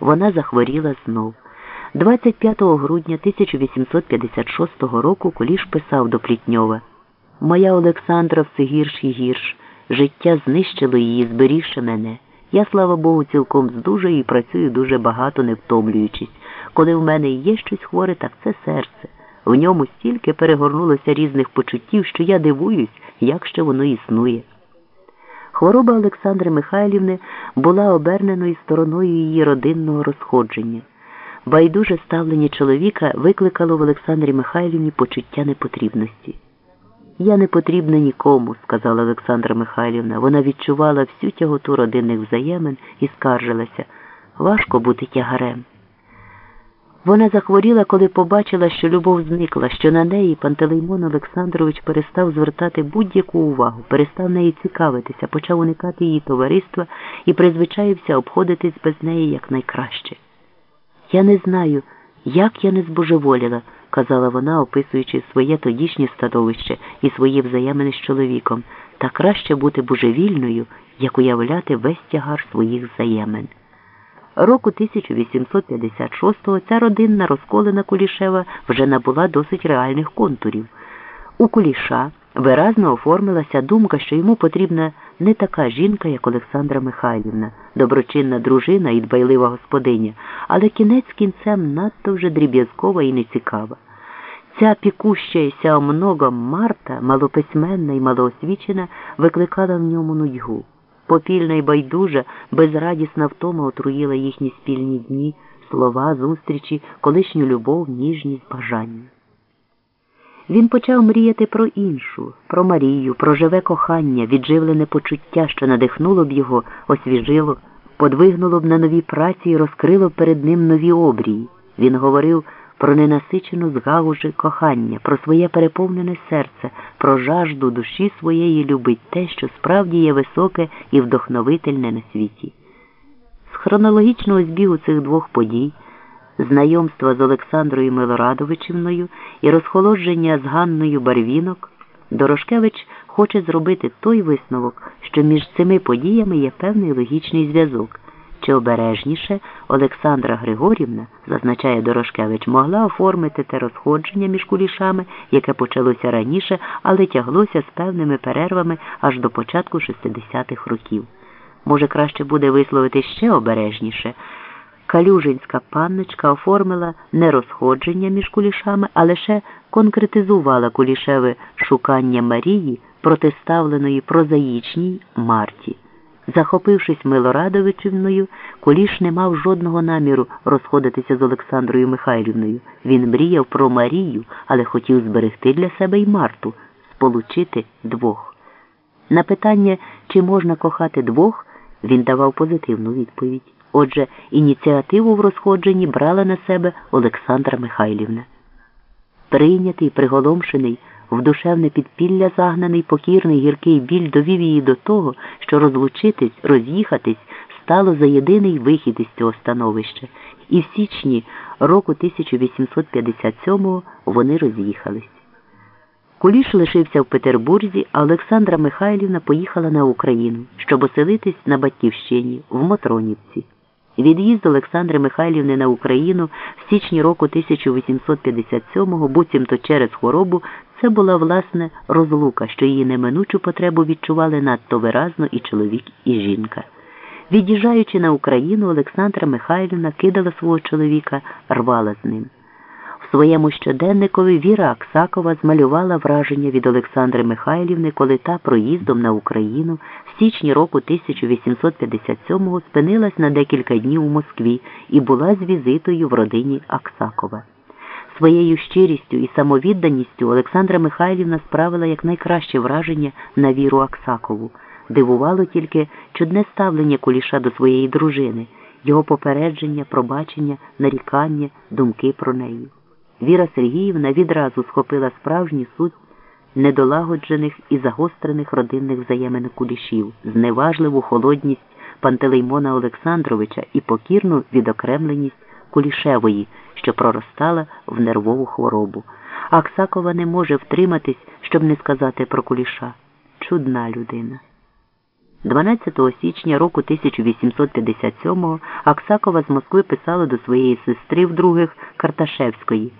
вона захворіла знов. 25 грудня 1856 року Куліш писав до Плітньова Моя Олександра все гірш і гірш. Життя знищило її, зберігши мене. Я, слава Богу, цілком здужаю і працюю дуже багато, не втомлюючись. Коли в мене є щось хворе, так це серце. В ньому стільки перегорнулося різних почуттів, що я дивуюсь, як ще воно існує. Хвороба Олександри Михайлівни була оберненою стороною її родинного розходження. Байдуже ставлення чоловіка викликало в Олександрі Михайлівні почуття непотрібності. Я не потрібна нікому, сказала Олександра Михайлівна. Вона відчувала всю тяготу родинних взаємин і скаржилася важко бути тягарем. Вона захворіла, коли побачила, що любов зникла, що на неї Пантелеймон Олександрович перестав звертати будь-яку увагу, перестав неї цікавитися, почав уникати її товариства і призвичаївся обходитись без неї якнайкраще. Я не знаю, як я не збожеволіла, казала вона, описуючи своє тодішнє становище і свої взаємини з чоловіком, та краще бути божевільною, як уявляти весь тягар своїх взаємин. Року 1856-го ця родинна розколена Кулішева вже набула досить реальних контурів. У Куліша виразно оформилася думка, що йому потрібна не така жінка, як Олександра Михайлівна, доброчинна дружина і дбайлива господиня, але кінець кінцем надто вже дріб'язкова і нецікава. Ця пікущаяся о многом Марта, малописьменна і малоосвічена, викликала в ньому нудьгу. Попільна й байдужа, безрадісна втома отруїла їхні спільні дні, слова, зустрічі, колишню любов, ніжність, бажання. Він почав мріяти про іншу, про Марію, про живе кохання, відживлене почуття, що надихнуло б його, освіжило, подвигнуло б на нові праці і розкрило перед ним нові обрії. Він говорив про ненасичену згагужи кохання, про своє переповнене серце, про жажду душі своєї любить те, що справді є високе і вдохновительне на світі. З хронологічного збігу цих двох подій, знайомства з Олександрою Милорадовичівною і розхолодження з Ганною Барвінок, Дорошкевич хоче зробити той висновок, що між цими подіями є певний логічний зв'язок. Чи обережніше Олександра Григорівна, зазначає Дорошкевич, могла оформити те розходження між кулішами, яке почалося раніше, але тяглося з певними перервами аж до початку 60-х років. Може, краще буде висловити ще обережніше. Калюжинська панночка оформила не розходження між кулішами, а лише конкретизувала кулішеве шукання Марії, протиставленої прозаїчній Марті. Захопившись Милорадовичівною, Куліш не мав жодного наміру розходитися з Олександрою Михайлівною. Він мріяв про Марію, але хотів зберегти для себе й Марту, сполучити двох. На питання, чи можна кохати двох, він давав позитивну відповідь. Отже, ініціативу в розходженні брала на себе Олександра Михайлівна. Прийнятий, приголомшений, в душевне підпілля загнаний покірний гіркий біль довів її до того, що розлучитись, роз'їхатись стало за єдиний вихід із цього становища, і в січні року 1857-го вони роз'їхались. Куліш лишився в Петербурзі, а Олександра Михайлівна поїхала на Україну, щоб оселитись на Батьківщині в Мотронівці. Від'їзд Олександри Михайлівни на Україну в січні року 1857-го, буцімто через хворобу, це була власне розлука, що її неминучу потребу відчували надто виразно і чоловік, і жінка. Від'їжджаючи на Україну, Олександра Михайлівна кидала свого чоловіка, рвала з ним. В своєму щоденникові Віра Аксакова змалювала враження від Олександри Михайлівни, коли та проїздом на Україну в січні року 1857-го спинилась на декілька днів у Москві і була з візитою в родині Аксакова. Своєю щирістю і самовідданістю Олександра Михайлівна справила якнайкраще враження на віру Аксакову. Дивувало тільки чудне ставлення куліша до своєї дружини, його попередження, пробачення, нарікання, думки про неї. Віра Сергіївна відразу схопила справжній суть недолагоджених і загострених родинних взаємин кулішів, зневажливу холодність Пантелеймона Олександровича і покірну відокремленість Кулішевої, що проростала в нервову хворобу. Аксакова не може втриматись, щоб не сказати про куліша. Чудна людина. 12 січня року 1857 Аксакова з Москви писала до своєї сестри вдругих Карташевської.